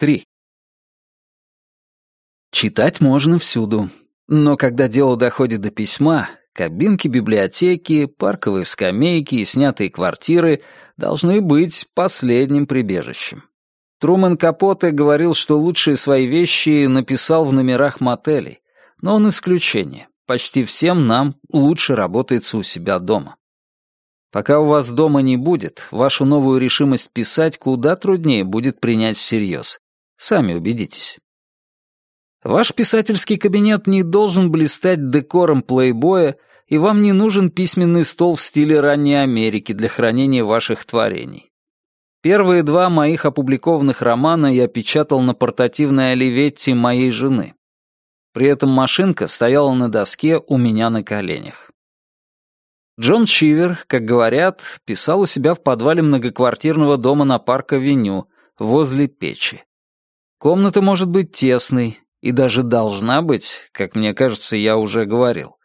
3. Читать можно всюду, но когда дело доходит до письма, кабинки библиотеки, парковые скамейки и снятые квартиры должны быть последним прибежищем. Трумэн Капоте говорил, что лучшие свои вещи написал в номерах мотелей, но он исключение. Почти всем нам лучше работается у себя дома. Пока у вас дома не будет, вашу новую решимость писать куда труднее будет принять всерьез. Сами убедитесь. Ваш писательский кабинет не должен блистать декором плейбоя, и вам не нужен письменный стол в стиле ранней Америки для хранения ваших творений. Первые два моих опубликованных романа я печатал на портативной оливетте моей жены. При этом машинка стояла на доске у меня на коленях. Джон Чивер, как говорят, писал у себя в подвале многоквартирного дома на Парк-авеню, возле печи. Комната может быть тесной, и даже должна быть, как мне кажется, я уже говорил.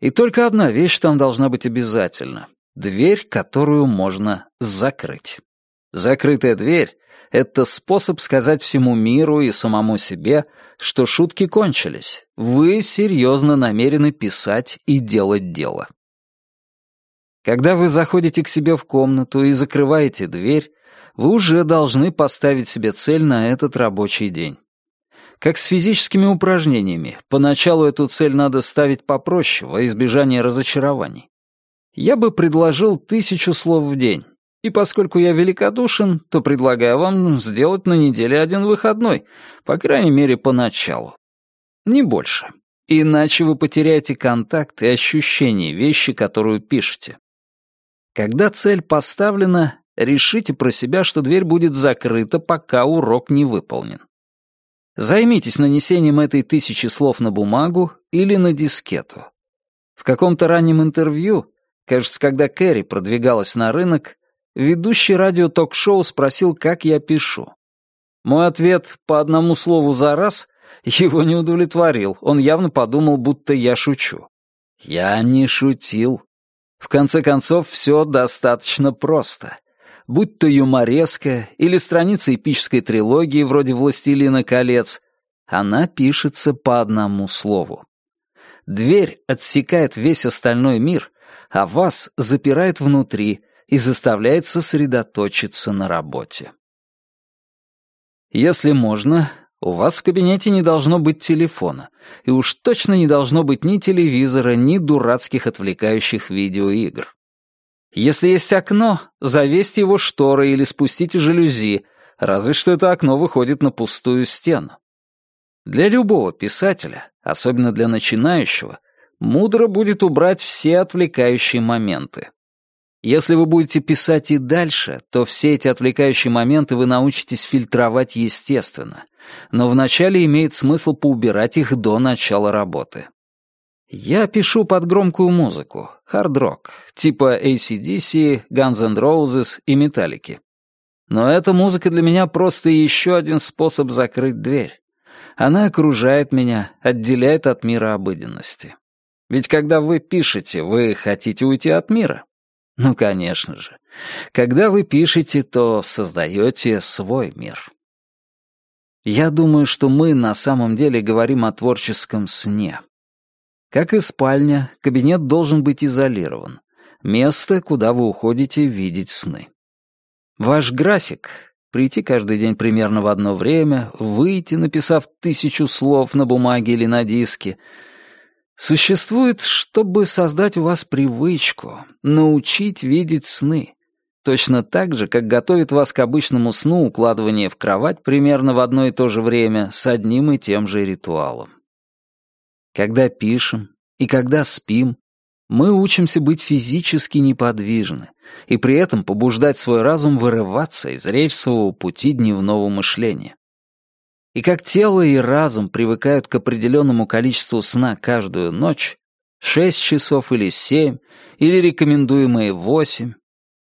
И только одна вещь там должна быть обязательно — дверь, которую можно закрыть. Закрытая дверь — это способ сказать всему миру и самому себе, что шутки кончились. Вы серьезно намерены писать и делать дело. Когда вы заходите к себе в комнату и закрываете дверь, вы уже должны поставить себе цель на этот рабочий день. Как с физическими упражнениями, поначалу эту цель надо ставить попроще, во избежание разочарований. Я бы предложил тысячу слов в день, и поскольку я великодушен, то предлагаю вам сделать на неделе один выходной, по крайней мере, поначалу. Не больше. Иначе вы потеряете контакт и ощущение вещи, которую пишете. Когда цель поставлена, решите про себя, что дверь будет закрыта, пока урок не выполнен. Займитесь нанесением этой тысячи слов на бумагу или на дискету. В каком-то раннем интервью, кажется, когда Кэрри продвигалась на рынок, ведущий радио-ток-шоу спросил, как я пишу. Мой ответ по одному слову за раз его не удовлетворил, он явно подумал, будто я шучу. Я не шутил. В конце концов, все достаточно просто. Будь то юмореска или страница эпической трилогии вроде «Властелина колец», она пишется по одному слову. Дверь отсекает весь остальной мир, а вас запирает внутри и заставляет сосредоточиться на работе. Если можно, у вас в кабинете не должно быть телефона, и уж точно не должно быть ни телевизора, ни дурацких отвлекающих видеоигр. Если есть окно, завесьте его шторой или спустите жалюзи, разве что это окно выходит на пустую стену. Для любого писателя, особенно для начинающего, мудро будет убрать все отвлекающие моменты. Если вы будете писать и дальше, то все эти отвлекающие моменты вы научитесь фильтровать естественно, но вначале имеет смысл поубирать их до начала работы. Я пишу под громкую музыку, хард-рок, типа ACDC, Guns N' Roses и Металлики. Но эта музыка для меня просто еще один способ закрыть дверь. Она окружает меня, отделяет от мира обыденности. Ведь когда вы пишете, вы хотите уйти от мира. Ну, конечно же. Когда вы пишете, то создаете свой мир. Я думаю, что мы на самом деле говорим о творческом сне. Как и спальня, кабинет должен быть изолирован. Место, куда вы уходите видеть сны. Ваш график — прийти каждый день примерно в одно время, выйти, написав тысячу слов на бумаге или на диске — Существует, чтобы создать у вас привычку, научить видеть сны. Точно так же, как готовит вас к обычному сну укладывание в кровать примерно в одно и то же время с одним и тем же ритуалом. Когда пишем и когда спим, мы учимся быть физически неподвижны и при этом побуждать свой разум вырываться из рельсового пути дневного мышления. И как тело и разум привыкают к определенному количеству сна каждую ночь, шесть часов или семь, или рекомендуемые восемь,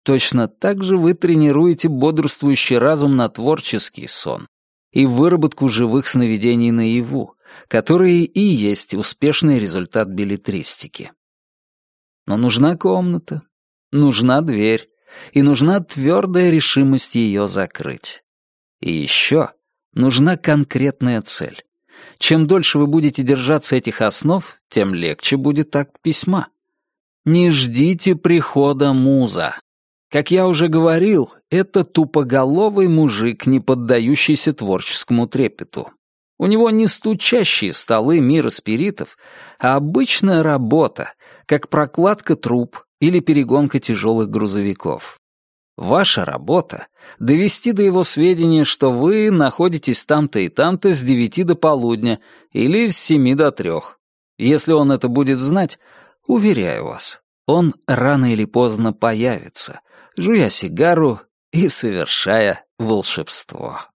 точно так же вы тренируете бодрствующий разум на творческий сон и выработку живых сновидений наяву, которые и есть успешный результат билетристики. Но нужна комната, нужна дверь, и нужна твердая решимость ее закрыть. И еще Нужна конкретная цель. Чем дольше вы будете держаться этих основ, тем легче будет акт письма. Не ждите прихода муза. Как я уже говорил, это тупоголовый мужик, не поддающийся творческому трепету. У него не стучащие столы мира спиритов, а обычная работа, как прокладка труб или перегонка тяжелых грузовиков. Ваша работа — довести до его сведения, что вы находитесь там-то и там-то с девяти до полудня или с семи до трех. Если он это будет знать, уверяю вас, он рано или поздно появится, жуя сигару и совершая волшебство.